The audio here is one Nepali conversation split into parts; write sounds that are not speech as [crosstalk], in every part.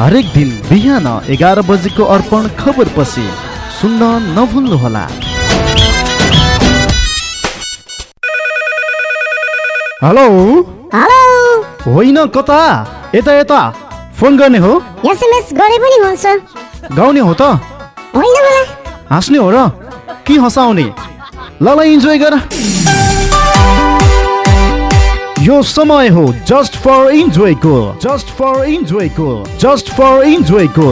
हरेक दिन बिहान एघार बजेको अर्पण खबर पछि सुन्न नभुल्नुहोला। हेलो? हेलो? होइन कता? यता यता। फोन गर्ने हो? एसएमएस गरे पनि हुन्छ। गाउने हो त? होइन होला। हाँस्ने हो र? कि हँसाउने? ल ल इन्जोय गर। यो समय हो जस्ट फर इन्जोयको जस्ट फर इन्जोयको जस्ट फर इन्जोयको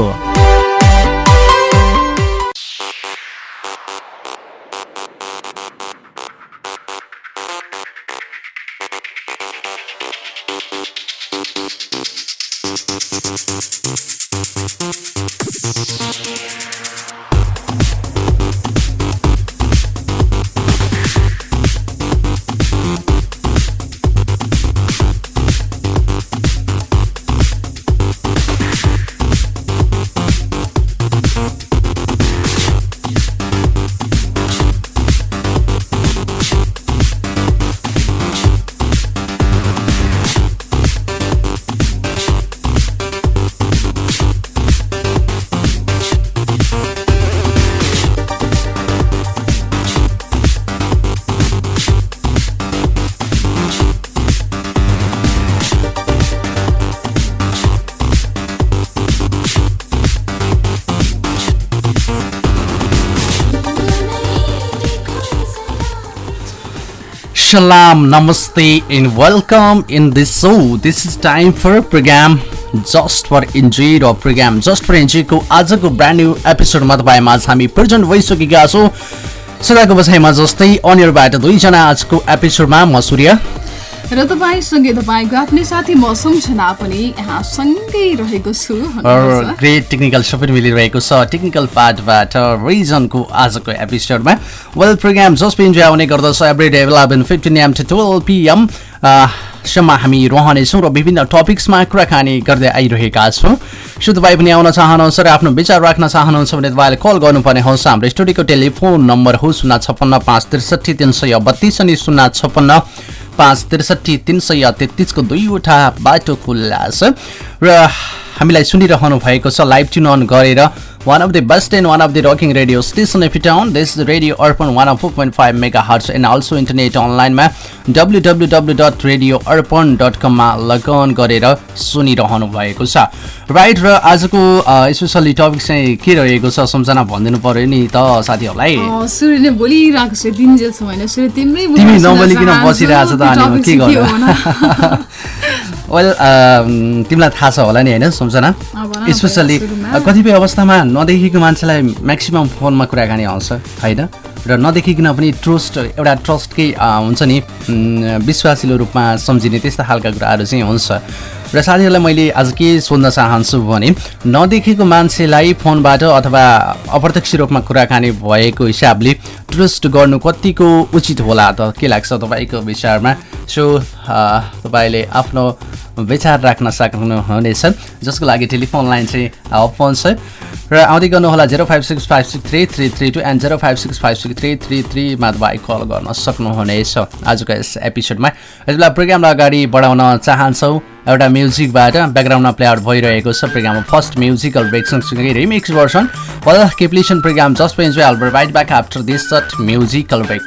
सलाम नमस्ते and welcome in this so this is time for programme just for enjoy र प्रोग्राम जस्ट फर इन्जोयको आजको ब्रान्ड न्यू एपिसोडमा तपाईँ माझ हामी प्रेजेन्ट भइसकेका छौँ। सदाको बसाइमा जस्तै अनिहरूबाट दुईजना आजको एपिसोडमा म सूर्य। र तपाईँसँगै तपाईँको आफ्नै साथी म सम्झना पनि यहाँ सँगै रहेको छु। ग्रेट टेक्निकल सपोर्ट मिलिरहेको छ। टेक्निकल पार्टबाट रिजनको आजको एपिसोडमा वेल प्रोग्राम जस्ट इन्जोय आउने गर्दछ। Every day eleven fifteen AM to twelve PM सम्म हामी रहनेछौँ र विभिन्न टपिक्समा कुराकानी गर्दै आइरहेका छौँ। सो तपाईँ पनि आउन चाहनुहुन्छ र आफ्नो विचार राख्न चाहनुहुन्छ भने तपाईँले कल गर्नुपर्ने हुन्छ हाम्रो स्टुडियोको टेलिफोन नम्बर हो शून्य छप्पन्न पाँच त्रिसठी तिन सय बत्तिस अनि शून्य छप्पन्न पाँच त्रिसठी तिन सय तेत्तिसको दुईवटा बाटो खुल्ला छ। र हामीलाई सुनिरहनु भएको छ लाइभ ट्युन अन गरेर one of the best and one of the rocking radio station F town this radio Arpan one of four point five mega hertz and also internet अनलाइनमा W W W dot radio Arpan dot कममा लगन गरेर सुनिरहनु भएको छ राइट र आजको स्पेसली टपिक चाहिँ के रहेको छ सम्झना भनिदिनु पऱ्यो नि त साथीहरूलाई बोलिरहेको छ दिनजेलसम्म होइन सूर्य तिम्रै तिमी नबोलिकन। बसिरहेको छ त अनि के गर्नु? वेल [laughs] तिमीलाई थाहा छ होला नि होइन सम्झना। अब न, स्पेसली सुरुमा। कतिपय अवस्थामा नदेखेको मान्छेलाई म्याक्सिमम् फोनमा कुराकानी आउँछ होइन? र नदेखिकन पनि ट्रस्ट एउटा ट्रस्टकै हुन्छ नि विश्वासिलो रूपमा सम्झिने त्यस्ता खालका कुराहरू चाहिँ हुन्छ। र साथीहरूलाई मैले आज के सोध्न चाहन्छु भने नदेखेको मान्छेलाई फोनबाट अथवा अप्रत्यक्ष रूपमा कुराकानी भएको हिसाबले ट्रस्ट गर्नु कतिको उचित होला त? के लाग्छ तपाईँको विचारमा? सो तपाईँले आफ्नो विचार राख्न सक्नुहुनेछ जसको लागि टेलिफोन लाइन चाहिँ ओपन छ। र आउँदै गर्नुहोला zero five six five six three three three two and zero five six five six three three थ्रीमा तपाईँ कल गर्न सक्नुहुनेछ। आजको यस एपिसोडमा यति बेला प्रोग्रामलाई अगाडि बढाउन चाहन्छौँ। एउटा म्युजिकबाट ब्याकग्राउन्डमा प्लेआउट भइरहेको छ प्रोग्राममा फर्स्ट म्युजिकल ब्रेक सँगसँगै remix version well केप्लिसन programme just enjoy all right back after this short musical break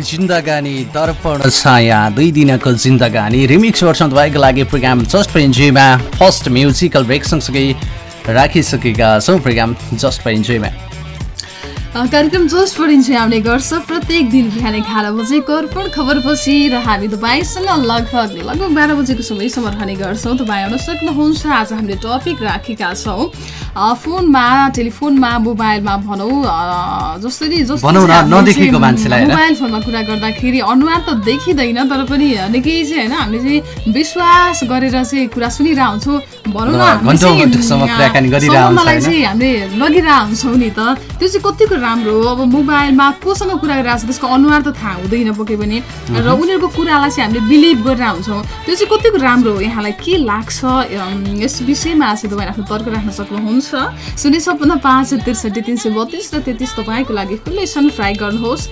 जिन्दगानी Darpan छाया दुई दिनको जिन्दगानी। रिमिक्स वर्ष तपाईँको लागि प्रोग्राम जस्ट इन्जोयमा फर्स्ट म्युजिकल ब्रेक सँगसँगै राखिसकेका छौँ प्रोग्राम जस्ट अ, कार्यक्रम जस्ट फर इन्जोय आउने गर्छ। प्रत्येक दिन बिहान एघार बजे कर्पण खबरपछि र हामी तपाईँसँग लगभग लगभग बाह्र बजेको समयसम्म रहने गर्छौँ। तपाईँ आउन सक्नुहुन्छ। आज हामीले टपिक राखेका छौँ। फोनमा टेलिफोनमा मोबाइलमा भनौँ। जसरी? मोबाइल फोनमा कुरा गर्दाखेरि अनुहार त देखिँदैन तर पनि निकै चाहिँ होइन हामीले चाहिँ विश्वास गरेर चाहिँ कुरा सुनिरह हुन्छौँ भनौँ न हामीले कुराकानी? चाहिँ लगिरह हुन्छौँ नि त। त्यो चाहिँ कतिको राम्रो हो? अब मोबाइलमा कोसँग कुरा गरिरहेको छ त्यसको अनुहार त थाहा हुँदैन पके पनि। र उनीहरूको कुरालाई चाहिँ हामीले बिलिभ गरेर हुन्छौँ त्यो चाहिँ कतिको राम्रो हो? यहाँलाई के लाग्छ? यस विषयमा चाहिँ तपाईँ आफ्नो तर्क राख्न सक्नुहुन्छ। शून्य सपन्न पाँच त्रिसठी तिन सय बत्तिस र तेत्तिस तपाईँको लागि खुल्लै छन् ट्राई गर्नुहोस्।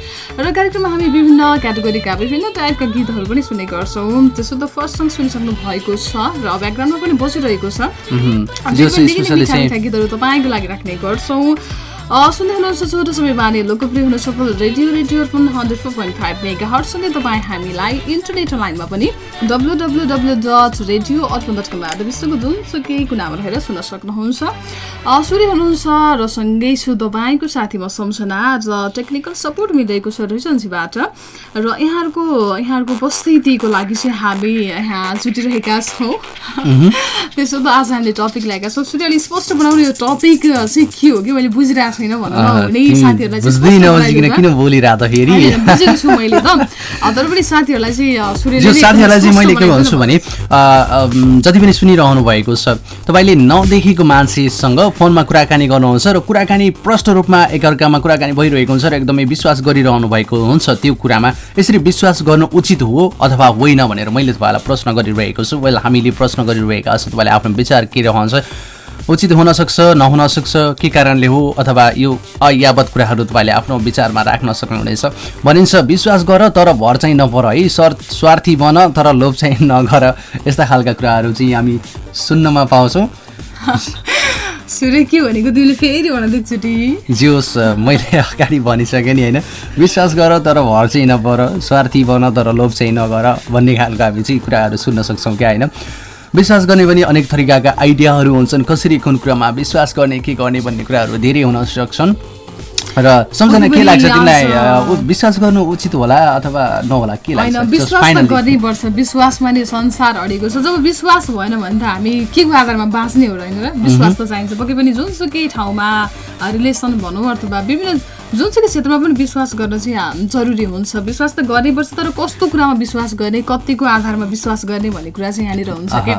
र कार्यक्रममा हामी विभिन्न क्याटेगोरीका विभिन्न टाइपका गीतहरू पनि सुन्ने गर्छौँ। त्यसो त फर्स्ट सङ्ग सुनिसक्नु भएको छ र ब्याकग्राउन्डमा पनि बजिरहेको छ। स्पेसली चाहिँ गीतहरू तपाईँको लागि राख्ने गर्छौँ। सुन्दै हुनुहुन्छ छोटो समय बानी लोकप्रिय हुन सफल radio radio Arpan hundred four point five mega हटसँगै तपाईँ हामीलाई इन्टरनेट लाइनमा पनि W W W dot radio Arpan dot कमबाट विश्वको जुनसुकै कुनामा रहेर सुन्न सक्नुहुन्छ। अ, सूर्य हुनुहुन्छ र सँगै छु तपाईँको साथी म सम्झना र टेक्निकल सपोर्ट मिलिरहेको छ रिजन्सीबाट र यहाँहरूको यहाँहरूको उपस्थितिको लागि चाहिँ हामी यहाँ जुटिरहेका छौँ। त्यसो त आज हामीले टपिक ल्याएका छौँ। सूर्यले स्पष्ट बनाउने यो टपिक चाहिँ के हो कि मैले बुझिरहेको छैन भनौँ न। हुने साथीहरूलाई चाहिँ किन बुझेको छु मैले त। तर पनि साथीहरूलाई चाहिँ चाहिँ मैले के भन्छु भने जति पनि सुनिरहनु भएको छ तपाईँले नदेखेको मान्छेसँग फोनमा कुराकानी गर्नुहुन्छ र कुराकानी प्रष्ट रूपमा एकअर्कामा कुराकानी भइरहेको हुन्छ र एकदमै विश्वास गरिरहनु भएको हुन्छ त्यो कुरामा यसरी विश्वास गर्नु उचित हो अथवा होइन भनेर मैले तपाईँलाई प्रश्न गरिरहेको छु। वेल हामीले प्रश्न गरिरहेका छौँ तपाईँले आफ्नो विचार के रहन्छ? उचित हुन सक्छ नहुन सक्छ के कारणले हो अथवा यो अयावत कुराहरू तपाईँले आफ्नो विचारमा राख्न सक्नुहुनेछ भनिन्छ विश्वास गर तर भर चाहिँ नपर है सर स्वार्थी बन तर लोभ चाहिँ [laughs] नगर। यस्ता खालका कुराहरू चाहिँ हामी सुन्नमा पाउँछौँ। [laughs] सूर्य के भनेको तिमीले फेरि भन एकचोटि जियोस् मैले [laughs] अगाडि भनिसकेँ नि होइन। विश्वास गर तर भर चाहिँ नपर स्वार्थी बन तर लोभ चाहिँ नगर भन्ने खालको हामी चाहिँ कुराहरू सुन्न सक्छौँ क्या होइन। विश्वास गर्ने पनि अनेक तरिकाका आइडियाहरू हुन्छन्। कसरी कुन कुरामा विश्वास गर्ने के गर्ने भन्ने कुराहरू धेरै हुन सक्छन्। र सम्झना के लाग्छ तिमीलाई? विश्वास गर्नु उचित होला अथवा नहोला? के लाग्छ? विश्वास. गर्नै पर्छ। विश्वासमा नै संसार अडेको छ। जब विश्वास भएन भने त हामी के को आधारमा बाँच्ने हो होइन र विश्वास त चाहिन्छ। पक्कै पनि जुनसुकै ठाउँमा रिलेसन भनौँ अथवा विभिन्न जुनसुकै क्षेत्रमा पनि विश्वास गर्न चाहिँ जरुरी हुन्छ। विश्वास त गर्नैपर्छ तर कस्तो कुरामा विश्वास गर्ने कतिको आधारमा विश्वास गर्ने भन्ने कुरा चाहिँ यहाँनिर हुन्छ कि?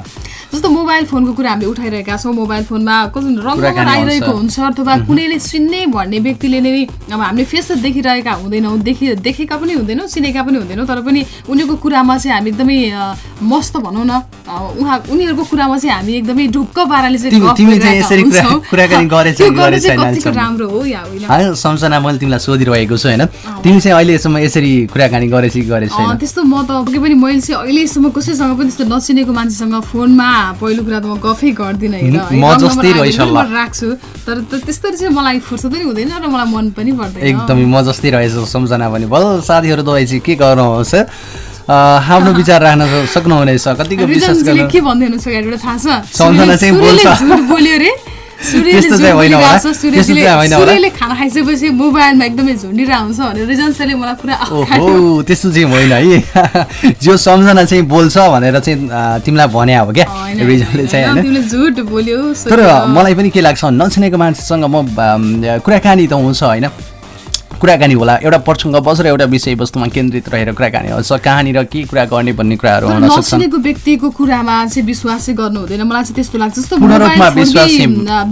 जस्तो मोबाइल फोनको कुरा हामीले उठाइरहेका छौँ मोबाइल फोनमा कस्तो रङ कुराकानी आइरहेको हुन्छ। अथवा कुनैले चिन्ने भन्ने व्यक्तिले नै अब हामीले फेस त देखिरहेका हुँदैनौँ देखि देखेका पनि हुँदैनौँ चिनेका पनि हुँदैनौँ तर पनि उनीहरूको कुरामा चाहिँ हामी एकदमै मस्त भनौँ न उहाँ उनीहरूको कुरामा चाहिँ हामी एकदमै ढुक्क पाराले चाहिँ? राम्रो हो या होइन? मैले तिमीलाई सोधिरहेको छु होइन? तिमी चाहिँ अहिलेसम्म यसरी कुराकानी गरेछ कि गरेछ त्यस्तो म त पक्कै पनि मैले चाहिँ अहिलेसम्म कसैसँग पनि त्यस्तो नचिनेको मान्छेसँग फोनमा पहिलो कुरा त म गफै गर्दिनँ होइन? राख्छु। तर त्यस्तरी चाहिँ मलाई फुर्सद पनि हुँदैन र मलाई मन पनि पर्दैन। एकदमै म जस्तै रहेछ सम्झना पनि भल साथीहरू तपाईँ चाहिँ के गर्नुहुन्छ अ, आफ्नो विचार राख्न सक्नुहुनेछ। कतिको विश्वास के भन्दै हुनुहुन्छ थाहा छ? सम्झना चाहिँ सूर्यले बोल्छ। झुट बोल्यो रे। सूर्यले खाना खाइसकेपछि मोबाइलमा एकदमै झुन्डिरहेको हुन्छ भनेर रिजन्सले मलाई पुरा ओहो त्यस्तो चाहिँ होइन है। [laughs] जो सम्झना चाहिँ बोल्छ भनेर चाहिँ तिमीलाई भने अब क्या। रिजनले चाहिँ झुट बोल्यो तर। मलाई पनि के लाग्छ नचिनेको मान्छेसँग म कुराकानी त हुन्छ होइन। कुराकानी होला। एउटा प्रसङ्ग बसेर एउटा विषयवस्तुमा केन्द्रित रहेर कुराकानी हुन्छ कहाँनिर के कुरा गर्ने भन्ने कुराहरू हुन सक्छन्? व्यक्तिको कुरामा चाहिँ विश्वास गर्नु हुँदैन। मलाई चाहिँ त्यस्तो लाग्छ। जस्तो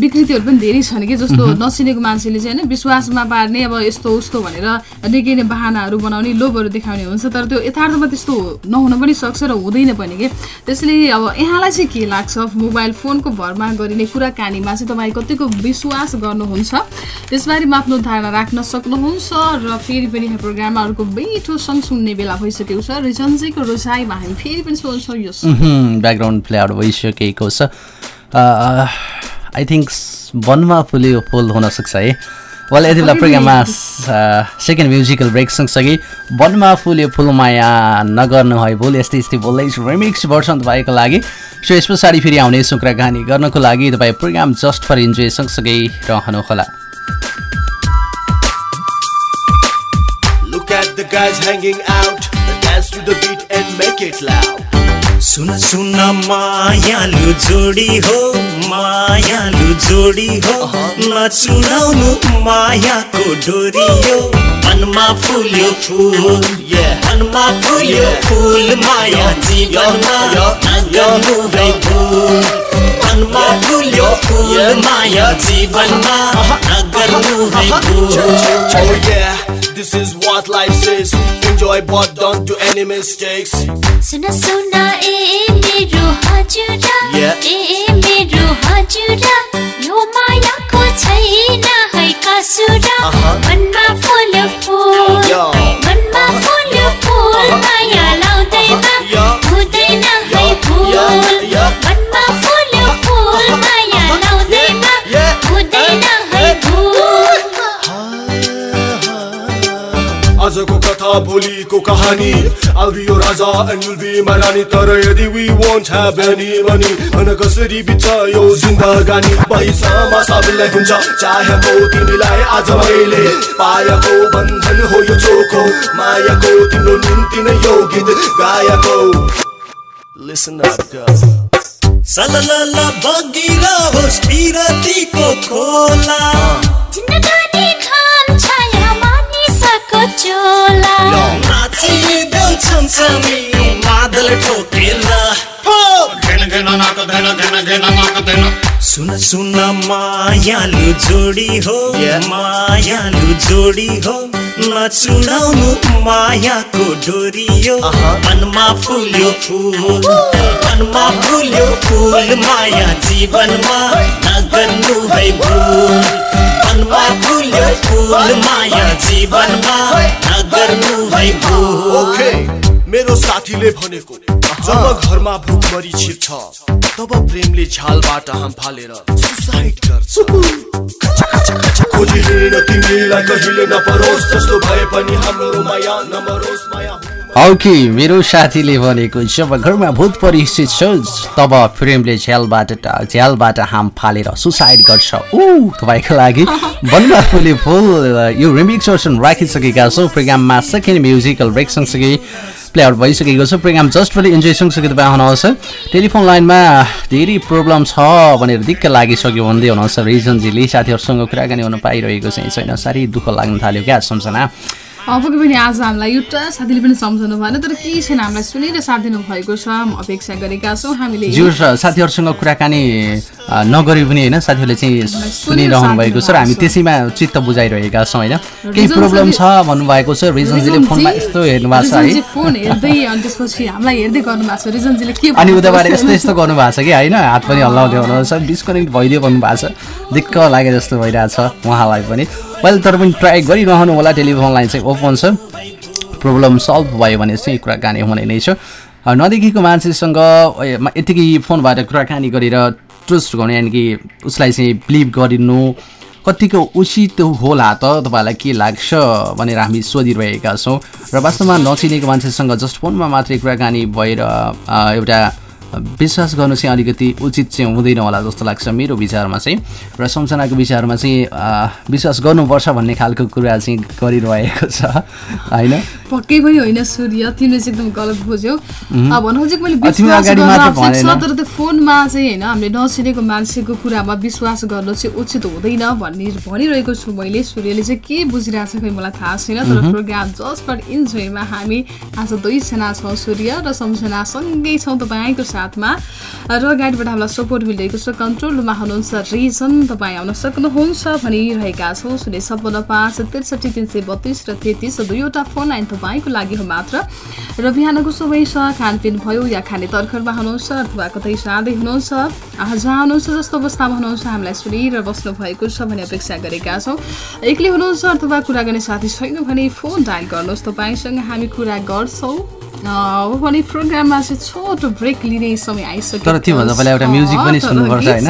विकृतिहरू पनि धेरै छन् कि जस्तो नचिनेको मान्छेले चाहिँ होइन विश्वासमा पार्ने अब यस्तो उस्तो भनेर निकै नै बाहनाहरू बनाउने लोभहरू देखाउने हुन्छ। तर त्यो यथार्थमा त्यस्तो नहुन पनि सक्छ र हुँदैन पनि कि। त्यसले अब यहाँलाई चाहिँ के लाग्छ? मोबाइल फोनको भरमा गरिने कुराकानीमा चाहिँ तपाईँ कतिको विश्वास गर्नुहुन्छ? त्यसबारेमा आफ्नो धारणा राख्न सक्नुहुन्छ र फेरि पनि यहाँ प्रोग्राममा अर्को मिठो सङ्ग सुन्ने बेला भइसकेको छ। रिजन्जीको रोजाइमा हामी फेरि पनि सोध्छौँ यो ब्याकग्राउन्ड प्लेआउट भइसकेको छ। आई थिङ्क वनमा फुल्यो फुल हुनसक्छ है। वाल यति बेला प्रोग्राममा सेकेन्ड म्युजिकल ब्रेक सँगसँगै वनमा फुल्यो फुलमाया नगर्नु है भुल। यस्तै यस्तै बोल्दैछु। रिमिक्स भर्सन तपाईँको लागि। सो यस पछाडि फेरि आउनेछु कुराकानी गर्नको लागि तपाईँ प्रोग्राम जस्ट फर इन्जोय सँगसँगै रहनुहोला। Guys hanging out. Dance to the beat and make it loud. सुन सुन मायालु जोडी हो मायालु जोडी हो। नचुनाउनु मायाको डोरी हो। मनमा फुल्यो फुल मनमा फुल्यो फुल माया जीवनमा है भुल मनमा फुल्यो फुल माया जीवनमा नगर्नु है Oh yeah, this is what life says. Enjoy but don't do any mistakes. सुन सुन ए मेरो हजुर Yeah. ए मेरो हजुर यो मायाको छैन है कसुर मनमा फुल फुल आजको कथा भोलिको कहानी। I'll be your Raja and you'll be my रानी तर यदि we won't have any money भन कसरी बित्छ यो जिन्दगानी? पैसामा सबैलाई हुन्छ चाहेको तिमीलाई आज मैले। पाएको बन्धन हो यो चोखो मायाको तिम्रो निम्ति नै यो गीत गाएको Listen up, girl. सललल बगिरहोस् पिरतीको खोला। जिन्दगानी घाम छाया मानिसको चोला नाचिदेऊ छमछमी मादल ठोकेर सुन सुन मायालु जोडी हो. मायालु जोडी हो। नचुनाउनु मायाको डोरी हो। मनमा फुल्यो फुल। मनमा फुल्यो फुल माया जीवनमा नगर्नु है भुल। मनमा फुल्यो फुल माया जीवनमा नगर्नु है भुल। मेरो साथीले भनेको जब घरमा भुकमरी छिर्छ तब प्रेमले झ्यालबाट हाम फालेर सुसाइड गर्छ। खोजी हिँड तिमीलाई कहिले नपरोस् जस्तो भए पनि हाम्रो माया नमरोस् माया ओके मेरो साथीले भनेको जब घरमा भूत परिस्थित छ तब प्रेमले झ्यालबाट झ्यालबाट हाम फालेर सुसाइड गर्छ। ऊ तपाईँको लागि। [laughs] बन्दा फुले फुल यो रिमिक्स राखिसकेका छौँ। प्रोग्राममा सेकेन्ड म्युजिकल ब्रेक सँगसँगै प्ले आउट भइसकेको छ। प्रोग्राम जस्ट फर इन्जोय सँगसँगै तपाईँ आउनुहोस् टेलिफोन लाइनमा धेरै प्रब्लम छ भनेर दिक्क लागिसक्यो भन्दै हुनुहुन्छ। रिजनजीले साथीहरूसँग कुराकानी हुन पाइरहेको चाहिँ छैन। साह्रै दुःख लाग्न थाल्यो क्या सम्झना। पक्कै पनि आज हामीलाई एउटा साथीले पनि सम्झाउनु भएन तर केही छैन हामीलाई सुनेर साथ दिनुभएको छ। अपेक्षा गरेका छौँ हामीले साथीहरूसँग कुराकानी नगरे पनि होइन साथीहरूले चाहिँ सुनिरहनु भएको छ र हामी त्यसैमा चित्त बुझाइरहेका छौँ होइन। केही प्रब्लम छ भन्नुभएको छ? रिजनजीले रिजनजी- फोनमा यस्तो हेर्नु भएको छ है। फोन हेर्दै अनि त्यसपछि हामीलाई हेर्दै गर्नु भएको छ। रिजनजीले के अनि उताबाट यस्तो? यस्तो गर्नुभएको छ कि होइन? हात पनि हल्लाउँदै हुनुहुन्छ डिस्कनेक्ट भइदियो भन्नुभएको छ। दिक्क लागे जस्तो भइरहेको छ उहाँलाई पनि। मैले तर पनि ट्राई गरिरहनु होला टेलिफोन लाइन चाहिँ ओपन छ। प्रब्लम सल्भ भयो भने चाहिँ कुराकानी हुने नै छ। नदेखेको मान्छेसँग यतिकै फोनबाट कुराकानी गरेर ट्रस्ट गर्ने यानि कि उसलाई चाहिँ बिलिभ गरिनु कतिको उचित होला त तपाईँलाई के लाग्छ भनेर हामी सोधिरहेका छौँ। र वास्तवमा नचिनेको मान्छेसँग जस्ट फोनमा मात्रै कुराकानी भएर एउटा विश्वास गर्नु चाहिँ अलिकति उचित चाहिँ हुँदैन होला जस्तो लाग्छ मेरो विचारमा चाहिँ। र सम्झनाको विचारमा चाहिँ विश्वास गर्नुपर्छ भन्ने खालको कुरा चाहिँ गरिरहेको छ होइन? पक्कै पनि होइन सूर्य तिमीले चाहिँ एकदम गलत बुझ्यौ। अब भन्न खोजेको मैले। तर त्यो फोनमा चाहिँ होइन हामीले नचिनेको मान्छेको कुरामा विश्वास गर्नु चाहिँ उचित हुँदैन भन्ने भनिरहेको छु मैले। सूर्यले चाहिँ के बुझिरहेको छ खै मलाई थाहा छैन तर प्रोग्राम जस्ट फर इन्जोयमा हामी आज दुईजना छौँ सूर्य र सम्झना सँगै छौँ तपाईँको साथमा। र गाडीबाट हामीलाई सपोर्ट मिलिरहेको छ कन्ट्रोल रुममा हुनुहुन्छ रिजन तपाईँ आउन सक्नुहुन्छ भनिरहेका छौँ। शून्य सपन्न पाँच त्रिसठी तिन सय बत्तिस र तेत्तिस दुईवटा फोन लाइन तपाईँको लागि हो मात्र। र बिहानको समय छ खानपिन भयो या खाने तर्खरमा हुनुहुन्छ अथवा कतै जाँदै हुनुहुन्छ जहाँ हुनुहुन्छ जस्तो अवस्थामा हुनुहुन्छ हामीलाई सुनिरहेर बस्नु भएको छ भन्ने अपेक्षा गरेका छौँ। एक्लै हुनुहुन्छ अथवा कुरा गर्ने साथी छैन भने फोन डायल गर्नुहोस्। तपाईँसँग हामी कुरा गर्छौँ। अब भने प्रोग्राममा चाहिँ छोटो ब्रेक लिने समय आइसक्यो तर त्योभन्दा पहिला एउटा म्युजिक पनि सुन्नुपर्छ, होइन?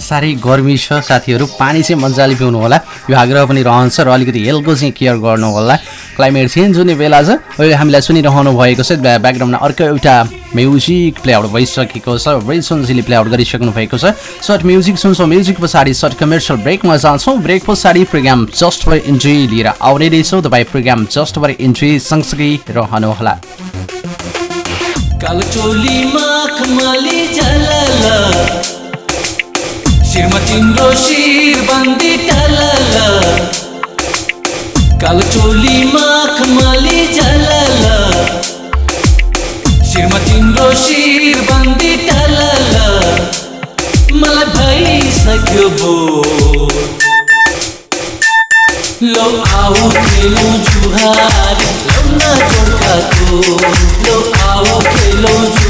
साह्रै गर्मी छ। साथीहरू पानी चाहिँ मजाले पिउनु होला। यो आग्रह पनि रहन्छ र अलिकति हेल्थको चाहिँ केयर गर्नु होला। क्लाइमेट चेन्ज हुने बेला छ। अहिले हामीलाई सुनिरहनु भएको छ ब्या- ब्याकग्राउन्डमा अर्को एउटा म्युजिक प्ले आउट भइसकेको छ। रिसन्सले प्ले आउट गरिसक्नु भएको छ। सर्ट म्युजिक सुन्छौँ। म्युजिक पछाडि सर्ट कमर्सियल ब्रेकमा जान्छौँ। ब्रेक पछाडि प्रोग्राम जस्ट फर इन्ट्री लिएर आउने रहेछौँ तपाईँ प्रोग्राम जस्ट फर इन्ट्री सँगसँगै रहनुहोला कालो चोलीमा खमाली झलल शिरमा तिम्रो शिर बन्दी टलल कालो चोलीमा खमाली झलल शिरमा तिम्रो शिर बन्दी टलल मलाई भइसक्यो बोर लो आओ खेलो जुहारी लौना जोड़काको लो आओ खेलो जुहारी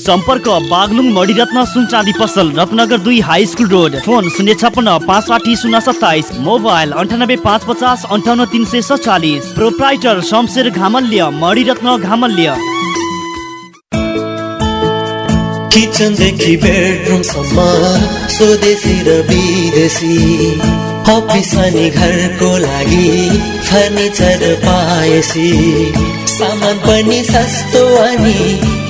सम्पर्क बागलुङ मणिरत्न सुन चाँदी पसल रत्नगर दुई हाई स्कुल रोड। फोन शून्य छपन्न पाँच साठी शून्य सत्ताइस। मोबाइल अन्ठानब्बे पाँच पचास अन्ठाउन्न तिन सय सत्तालिस प्रोप्राइटर शमशेर घामल्य मणिरत्न घामल्य। किचनदेखि बेडरुमसम्म स्वदेशी र विदेशी। अफिस अनि घरको लागि फर्निचर पाएसी। सामान पनि सस्तो अनि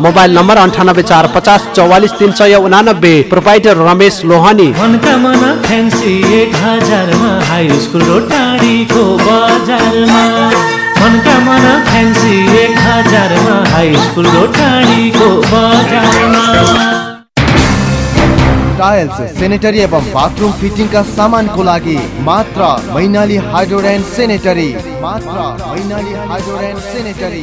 मोबाइल नम्बर अन्ठानब्बे चार पचास चौवालिस तिन सय उनानब्बे। Proprietor Ramesh Lohani. Tiles sanitary एवं बाथरूम फिटिङका सामानको लागि मात्र मैनाली हाइड्रोड एन्ड सेनेटरी। मात्र Mainali हाइड्रोड and sanitary.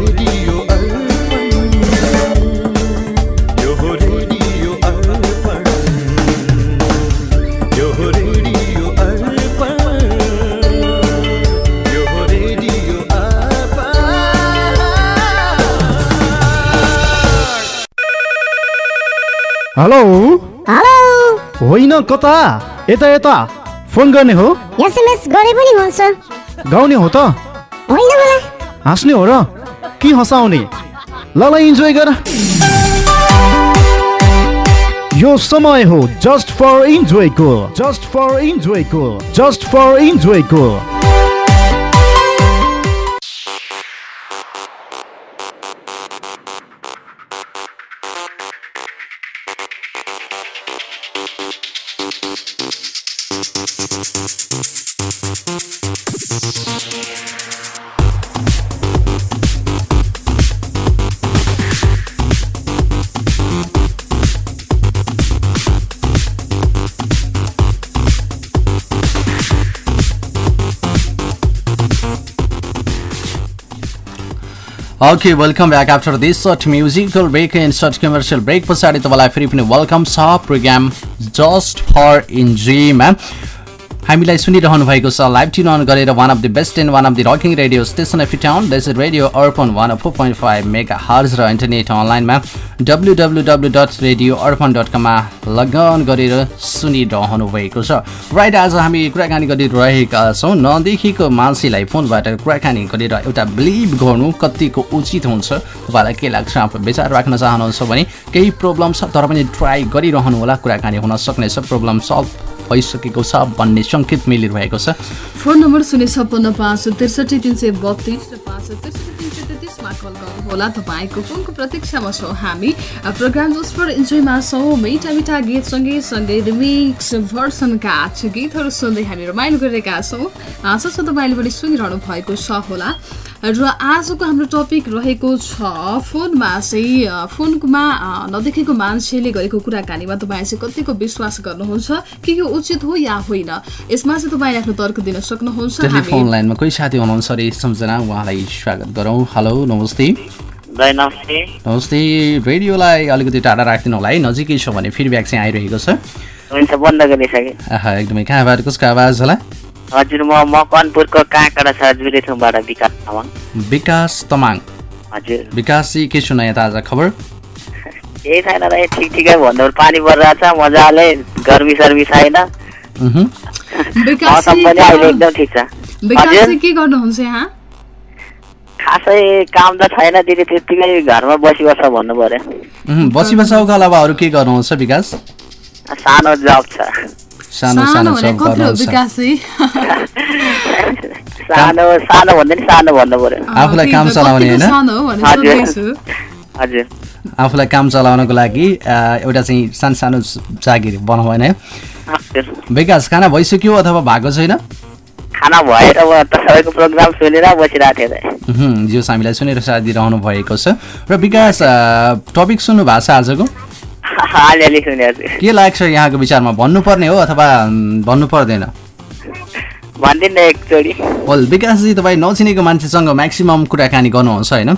Hello? Hello? होइन कता? यता यता। फोन गर्ने हो? एसएमएस गरे पनि हुन्छ। गाउने हो त? होइन मलाई हाँस्ने हो र? कि हँसाउने? ल ल इन्जोय गर। यो समय हो जस्ट फर इन्जोयको जस्ट फर इन्जोयको just for इन्जोयको okay welcome back after this short musical break and short commercial break पछाडि तपाईँलाई फेरि पनि वेलकम छ प्रोग्राम जस्ट फर इन्जिमा हामीलाई सुनिरहनु भएको छ लाइभ ट्युन अन गरेर one of the best and one of the rocking radio station F town this radio Arpan one four point five mega hertz र इन्टरनेट अनलाइनमा W W W dot radio Arpan dot कममा लगन गरेर सुनिरहनु भएको छ। राइट आज हामी कुराकानी गरिरहेका छौँ। नदेखिको मान्छेलाई फोनबाट कुराकानी गरेर एउटा बिलिभ गर्नु कतिको उचित हुन्छ तपाईँलाई के लाग्छ आफ्नो विचार राख्न चाहनुहुन्छ भने केही प्रब्लम छ तर पनि ट्राई गरिरहनु होला। कुराकानी हुन सक्नेछ। प्रब्लम सल्भ भइसकेको छ भन्ने सङ्केत मिलिरहेको छ। फोन नम्बर शून्य छप्पन्न पाँच त्रिसठी तिन सय बत्तिस र पाँच त्रिसठी तिन सय तेत्तिसमा कल गर्नुहोला। तपाईँको फोनको प्रतीक्षामा छौँ हामी। प्रोग्राम फर इन्जोयमा छौँ। मिठा मिठा गीतसँगै सँगै रिमिक्स भर्सनका गीतहरू सुन्दै हामी रमाइलो गरिरहेका छौँ। आशा छ तपाईँले पनि सुनिरहनु भएको छ होला। र आजको हाम्रो टपिक रहेको छ फोनमा चाहिँ फोनमा नदेखेको मान्छेले गरेको कुराकानीमा तपाईँ चाहिँ कतिको विश्वास गर्नुहुन्छ? कि यो उचित हो या होइन? यसमा चाहिँ तपाईँले आफ्नो तर्क दिन सक्नुहुन्छ? टेलिफोन हामी लाइनमा कोही साथी हुनुहुन्छ अरे सम्झना उहाँलाई स्वागत गरौँ। हेलो नमस्ते। नमस्ते। नमस्ते। रेडियोलाई अलिकति टाढा राखिदिनु होला है नजिकै छ भने फिडब्याक चाहिँ आइरहेको छ। हुन्छ बन्द गरिसकेँ। आहा एकदमै कहाँबाट कसको आवाज होला? हजुर म मकवानपुरको काँकडा छ जुरेथुङबाट विकास तामाङ। विकास तमाङ। हजुर। विकास चाहिँ के छ नयाँ ताजा खबर? [laughs] केही छैन दाइ ठिक ठिकै भन्नु। पानी परिरहेछ मजाले गर्मी सर्मी छैन। मौसम पनि अहिले एकदम ठिक छ। के गर्नुहुन्छ यहाँ? खासै काम त छैन दिदी त्यतिकै घरमा बसी बस्छ भन्नु पर्यो बसी बसाउको अलावा अरू के गर्नुहुन्छ विकास? सानो जब छ। सानो सानो सानो विकास सानो सानो भन्दा नि सानो भन्नु पर्यो आफूलाई काम चलाउने होइन हजुर। आफूलाई काम चलाउनको लागि एउटा चाहिँ सानो सानो जागिर बनाऊ होइन विकास खाना भइसक्यो अथवा भएको छैन खाना भएर तपाईँको प्रोग्राम सुनेर बसिरहेको थिएँ दाइ उहुँ, जियोस् हामीलाई सुनेर साथ दिइरहनु भएको छ र विकास टपिक सुन्नु भएको छ आजको के लाग्छ यहाँको विचारमा? भन्नुपर्ने हो अथवा भन्नु पर्दैन भनिदिनु एकचोटि विकासजी तपाईँ नचिनेको मान्छेसँग म्याक्सिमम् कुराकानी गर्नुहुन्छ होइन?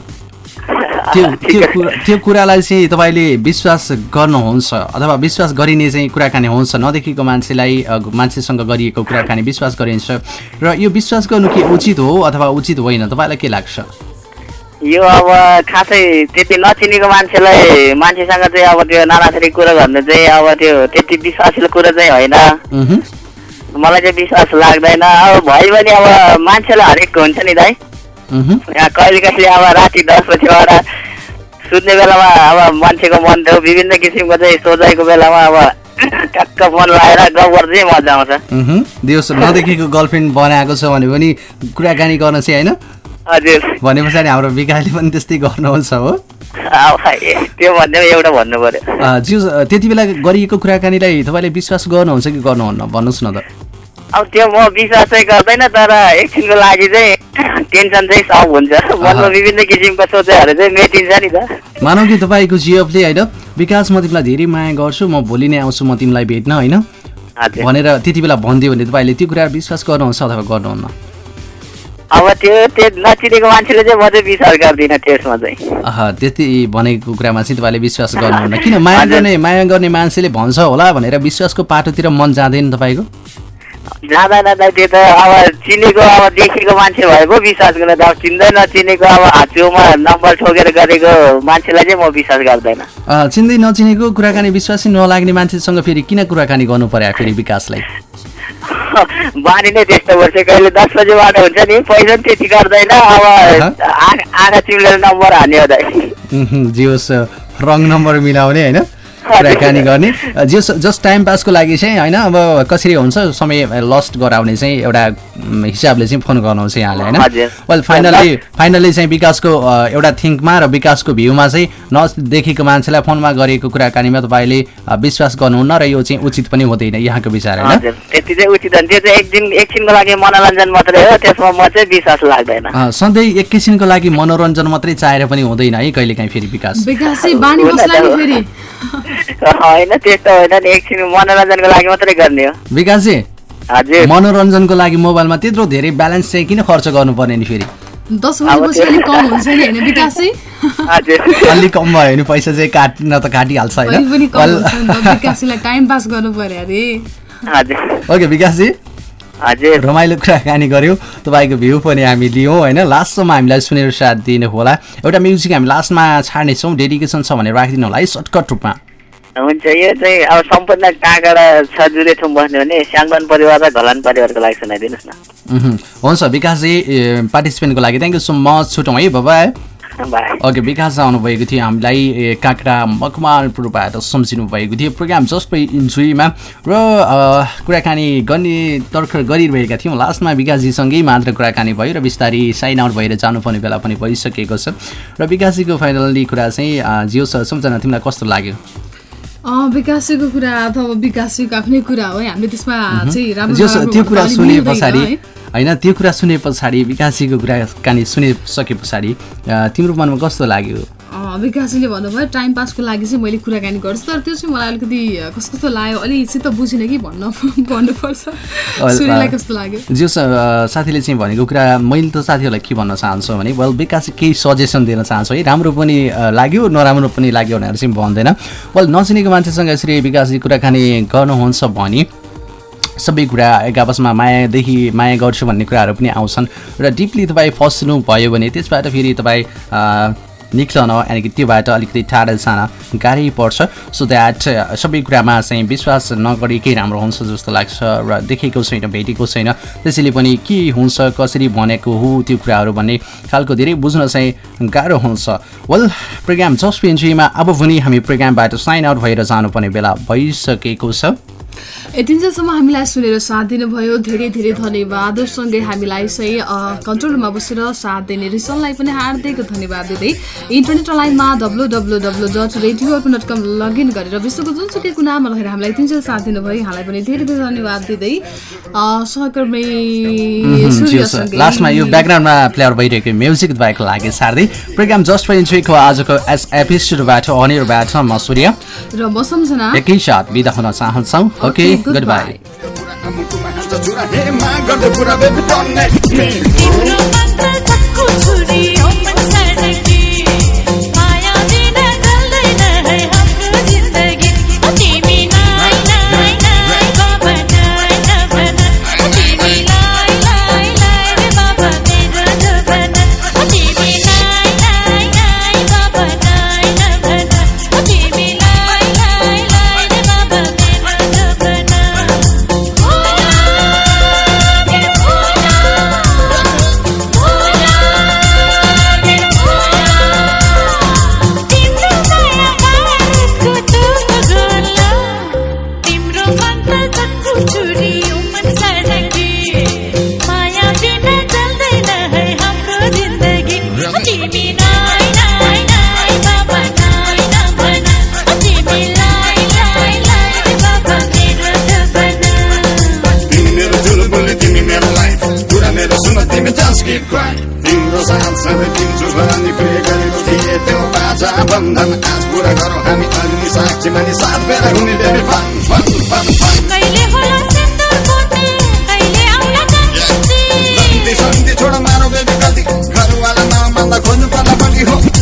त्यो [laughs] त्यो कुरा- त्यो कुरालाई चाहिँ तपाईँले विश्वास गर्नुहुन्छ अथवा विश्वास गरिने चाहिँ कुराकानी हुन्छ? नदेखेको मान्छेलाई मान्छेसँग गरिएको कुराकानी विश्वास गरिन्छ। र यो विश्वास गर्नु के उचित हो अथवा उचित होइन? तपाईँलाई के लाग्छ? यो अब खासै त्यति नचिनेको मान्छेलाई मान्छेसँग चाहिँ अब त्यो नाराथरी कुरा गर्नु चाहिँ अब त्यो त्यति विश्वासिलो कुरा चाहिँ होइन। मलाई चाहिँ विश्वास लाग्दैन। अब भयो भने अब मान्छेलाई हरेक हुन्छ नि दाइ। कहिले कहिले अब राति दस बजीबाट सुत्ने बेलामा अब मान्छेको मन त्यो विभिन्न किसिमको चाहिँ सोचाइको बेलामा अब टक्क मन लगाएर गर्दा मजा आउँछ। दिवस नदेखेको गर्लफ्रेन्ड बनाएको छ भने पनि कुराकानी गर्न चाहिँ होइन। भने पछाडि हाम्रो विकासले पनि त्यस्तै गर्नुहुन्छ हो। त्यो भन्दा पनि एउटा भन्नु पर्यो। ज्यू त्यति बेला गरिएको कुराकानीलाई तपाईँले विश्वास गर्नुहुन्छ कि गर्नुहुन्न? भन्नुहोस् न त। अब त्यो म विश्वास चाहिँ गर्दैन तर एकछिनको लागि चाहिँ टेन्सन चाहिँ सब हुन्छ। मनमा विभिन्न किसिमको सोचाइहरू चाहिँ मेटिन्छ नि त। मानौ कि तपाईँको जिएफले होइन विकास म तिमीलाई धेरै माया गर्छु म भोलि नै आउँछु म तिमीलाई भेट्न होइन? भनेर त्यति बेला भनिदियो भने तपाईँले त्यो कुरा विश्वास गर्नुहुन्छ अथवा गर्नुहुन्न? अब त्यो त्यो नचिनेको मान्छेले चाहिँ म चाहिँ विश्वास गर्दिनँ त्यसमा चाहिँ। त्यति भनेको कुरामा चाहिँ तपाईँले विश्वास [laughs] गर्नुहुन्न। किन माया गर्ने माया गर्ने मान्छेले भन्छ होला भनेर विश्वासको पाटोतिर मन जाँदैन तपाईँको? जाँदैन त त्यो त अब चिनेको अब देखेको मान्छे भए पो विश्वास गर्न त अब चिन्दै नचिनेको अब हातमा नम्बर ठोकेर गरेको मान्छेलाई चाहिँ म विश्वास गर्दैन। चिन्दै नचिनेको कुराकानी विश्वासै नलाग्ने मान्छेसँग फेरि किन कुराकानी गर्नु पर्यो फेरि विकासलाई? [laughs] बानी नै त्यस्तो पर्छ कहिले दस बजीबाट हुन्छ नि पैसा पनि त्यति गर्दैन अब आँखा चिम्लेर नम्बर हान्यो हो दाइ उहुँ, जे होस् रङ नम्बर मिलाउने होइन? कुराकानी गर्ने। जे होस् जस्ट टाइम पासको लागि चाहिँ होइन अब कसरी हुन्छ समय लस्ट गराउने चाहिँ एउटा हिसाबले चाहिँ फोन गर्नुहुन्छ यहाँले होइन। वेल फाइनल्ली फाइनल्ली चाहिँ विकासको एउटा थिङ्कमा र विकासको भ्यूमा चाहिँ नदेखेको मान्छेलाई फोनमा गरेको कुराकानीमा तपाईँले विश्वास गर्नुहुन्न र यो चाहिँ उचित पनि हुँदैन यहाँको विचार होइन? त्यति चाहिँ उचित त्यो चाहिँ एकछिनको लागि मनोरञ्जन मात्रै हो त्यसमा म चाहिँ विश्वास लाग्दैन। अ, सधैँ एक किसिमको लागि मनोरञ्जन मात्रै चाहेर पनि हुँदैन है कहिलेकाहीँ फेरि विकास। विकासै बानी फेरि। [laughs] होइन त्यस्तो होइन नि एकछिन मनोरञ्जनको लागि मात्रै गर्ने हो। विकासजी हजुर। मनोरञ्जनको लागि मोबाइलमा त्यत्रो धेरै ब्यालेन्स चाहिँ किन खर्च गर्नुपर्ने नि फेरि? दस बजेपछि अलिक कम हुन्छ नि होइन विकासै अलिक कम भयो भने पैसा चाहिँ काट्न त काटिहाल्छ होइन? विकासलाई टाइम पास गर्नु पर्यो अरे। ओके विकासजी। हजुर। रमाइलो कुराकानी गऱ्यौँ तपाईँको भ्यू पनि हामी लियौँ होइन? लास्टसम्म हामीलाई सुनेर साथ दिनु होला एउटा म्युजिक हामी लास्टमा छाड्नेछौँ डेडिकेसन छ भनेर राखिदिनु होला है सर्टकट रूपमा। हुन्छ यो चाहिँ अब सम्पूर्ण काँगडा छ जुरेछौँ बस्ने भने स्याङ्गन परिवार र घलान परिवारको लागि सुनाइदिनुहोस् न। हुन्छ विकासजी पार्टिसिपेन्टको लागि थ्याङ्क यू सो मच छुटौँ है बाबा ओके विकास आउनुभएको थियो हामीलाई काँक्रा मकमानपुरबाट सम्झिनु भएको थियो। प्रोग्राम जस्ट पै इन्जोयमा र कुराकानी गर्ने तर्खर गरिरहेका थियौँ। लास्टमा विकासजीसँगै मात्र कुराकानी भयो र बिस्तारै साइन आउट भएर जानुपर्ने बेला पनि भइसकेको छ। र विकासजीको फाइनल्ली कुरा चाहिँ जियो सर सम्झना तिमीलाई कस्तो लाग्यो? विकासको कुरा अथवा विकासको आफ्नै कुरा हो है हामीले त्यसमा चाहिँ राम्रो त्यो कुरा सुने पछाडि। होइन त्यो कुरा सुने पछाडि विकासीको कुराकानी सुनिसके पछाडि। अ, तिम्रो मनमा कस्तो लाग्यो? अँ, विकासले भन्नुभयो टाइम पासको लागि चाहिँ मैले कुराकानी गर्छु। तर त्यो चाहिँ मलाई अलिकति कस्तो कस्तो लाग्यो अलि चित्त बुझिनँ कि भन्न [laughs] भन्नुपर्छ। कस्तो लाग्यो? जो साथीले चाहिँ भनेको कुरा मैले त साथीहरूलाई के भन्न चाहन्छु भने वेल विकास केही सजेसन दिन चाहन्छु। है राम्रो पनि लाग्यो नराम्रो पनि लाग्यो भनेर चाहिँ भन्दैन। वेल नचिनेको मान्छेसँग यसरी विकासले कुराकानी गर्नुहुन्छ भने सबै कुरा एक आपसमा मायादेखि माया गर्छु भन्ने कुराहरू पनि आउँछन्। र डिपली तपाईँ फस्नु भयो भने त्यसबाट फेरि तपाईँ निक्लन यानि त्योबाट अलिकति टाढा जान गाह्रै पर्छ। सो द्याट सबै कुरामा चाहिँ विश्वास नगरेकै राम्रो हुन्छ जस्तो लाग्छ र देखेको छैन भेटेको छैन। त्यसैले पनि के हुन्छ कसरी भनेको हो त्यो कुराहरू भन्ने खालको धेरै बुझ्न चाहिँ गाह्रो हुन्छ। वेल प्रोग्राम जस्ट पेन्ट्रीमा अब पनि हामी प्रोग्रामबाट साइन आउट भएर जानुपर्ने बेला भइसकेको छ। यतिन्जेलसम्म हामीलाई सुनेर साथ दिनुभयो। धेरै धेरै धन्यवाद। सँगै हामीलाई चाहिँ अ, कन्ट्रोल रुममा बसेर साथ दिने रिसललाई पनि हार्दिक धन्यवाद दिँदै इन्टरनेट लाइनमा W W W dot radio dot com login गरेर विश्वको जुनसुकै कुनामा रहेर हामीलाई यतिन्जेल साथ दिनुभयो। यहाँलाई पनि धेरै धेरै धन्यवाद दिँदै सहकर्मी लास्टमा यो ब्याकग्राउन्डमा प्लेयर भइरहेको म्युजिक तपाईँको लागि सार्दै प्रोग्राम जस्ट फर इन्जोयको आजको एस एपिसोडबाट अनिरबाट म सूर्य। र म सम्झना। एकैसाथ बिदा हुन चाहन्छौँ। ओके गुड बाई बन्धन आज पुरा गरौँ हामी अग्नि साक्षी मानि साथ बेला हुने baby fun fun fun fun जन्ती सन्ती छोड मारो बेबी कति घरवाला नमान्दा खोज्नु पर्दा पनि हो।